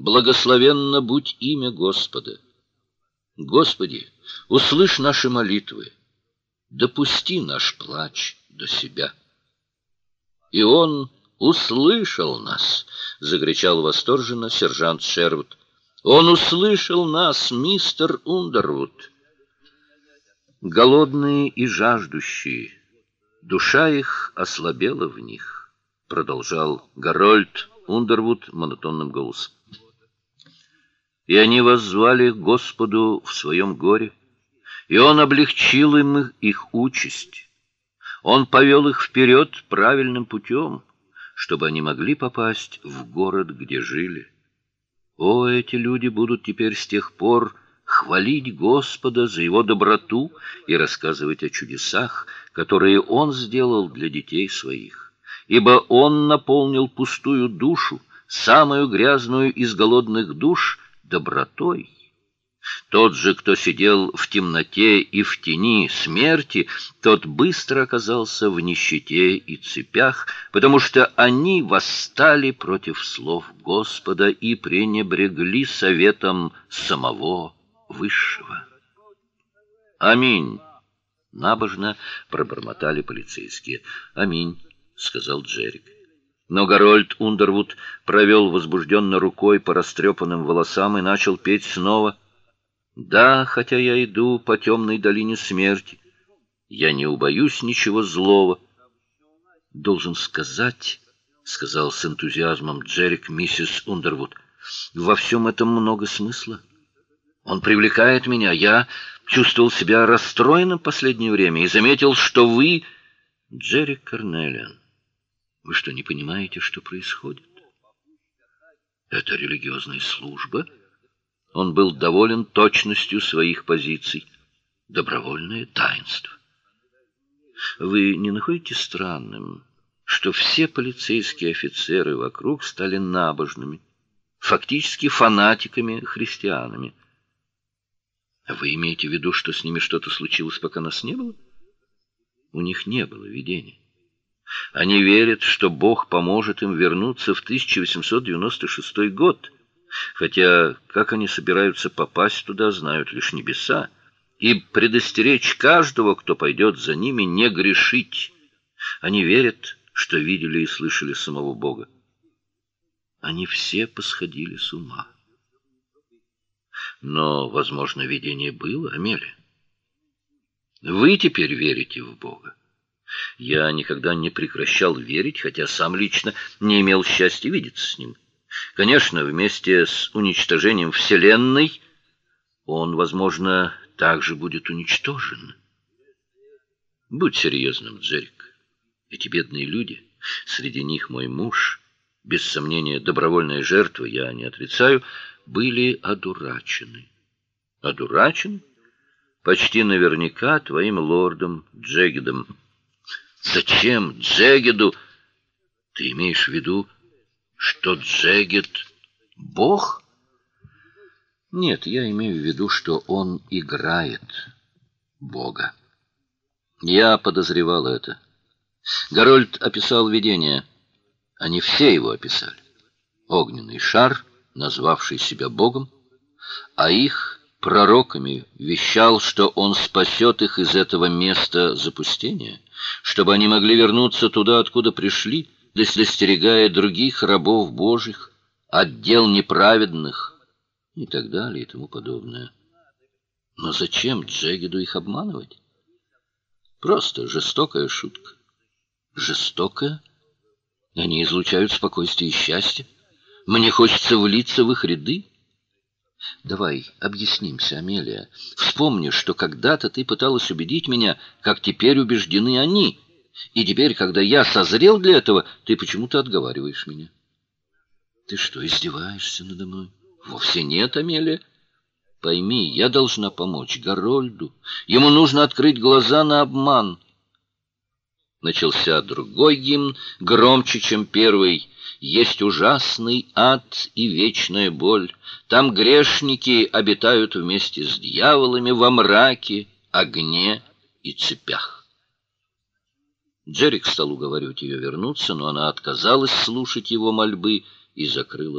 Благословенно будь имя Господа. Господи, услышь наши молитвы, допусти наш плач до себя. И он услышал нас, закричал восторженно сержант Шервуд. Он услышал нас, мистер Ундервуд. Голодные и жаждущие, душа их ослабела в них, продолжал Гарольд Ундервуд монотонным голосом и они воззвали Господу в своем горе, и он облегчил им их участь. Он повел их вперед правильным путем, чтобы они могли попасть в город, где жили. О, эти люди будут теперь с тех пор хвалить Господа за его доброту и рассказывать о чудесах, которые он сделал для детей своих. Ибо он наполнил пустую душу, самую грязную из голодных душ, добротой. Тот же, кто сидел в темноте и в тени смерти, тот быстро оказался в нищете и цепях, потому что они восстали против слов Господа и пренебрегли советом самого Высшего. Аминь. Набожно пробормотали полицейские. Аминь, сказал Джерик. Но Гарольд Ундервуд провел возбужденно рукой по растрепанным волосам и начал петь снова. «Да, хотя я иду по темной долине смерти, я не убоюсь ничего злого». «Должен сказать», — сказал с энтузиазмом Джерик миссис Ундервуд, — «во всем этом много смысла. Он привлекает меня. Я чувствовал себя расстроенным последнее время и заметил, что вы...» Джерик Корнелиан. Вы что, не понимаете, что происходит? Это религиозная служба. Он был доволен точностью своих позиций. Добровольное таинство. Вы не находите странным, что все полицейские офицеры вокруг стали набожными, фактически фанатиками-христианами? Вы имеете в виду, что с ними что-то случилось, пока нас не было? У них не было видений. Они верят, что Бог поможет им вернуться в 1896 год, хотя как они собираются попасть туда, знают лишь небеса, и предостеречь каждого, кто пойдет за ними, не грешить. Они верят, что видели и слышали самого Бога. Они все посходили с ума. Но, возможно, видение было, Амелия. Вы теперь верите в Бога. Я никогда не прекращал верить, хотя сам лично не имел счастья видеться с ним. Конечно, вместе с уничтожением Вселенной он, возможно, также будет уничтожен. Будь серьезным, Джерик. Эти бедные люди, среди них мой муж, без сомнения, добровольная жертва, я не отрицаю, были одурачены. Одурачен? Почти наверняка твоим лордом Джегедом. Зачем Джегеду? Ты имеешь в виду, что Джегед бог? Нет, я имею в виду, что он играет бога. Я подозревал это. Гарольд описал видение. Они все его описали. Огненный шар, назвавший себя богом, а их пророками вещал, что он спасет их из этого места запустения чтобы они могли вернуться туда, откуда пришли, достостерегая других рабов Божьих от дел неправедных и так далее и тому подобное. Но зачем Джегеду их обманывать? Просто жестокая шутка. Жестокая? Они излучают спокойствие и счастье. Мне хочется влиться в их ряды. Давай объяснимся, Амелия. Вспомни, что когда-то ты пыталась убедить меня, как теперь убеждены они. И теперь, когда я созрел для этого, ты почему-то отговариваешь меня. Ты что, издеваешься надо мной? Вовсе нет, Амелия. Пойми, я должна помочь Гарольду. Ему нужно открыть глаза на обман. Начался другой гимн, громче, чем первый. Есть ужасный ад и вечная боль. Там грешники обитают вместе с дьяволами во мраке, огне и цепях. Джерик стал уговаривать ее вернуться, но она отказалась слушать его мольбы и закрыла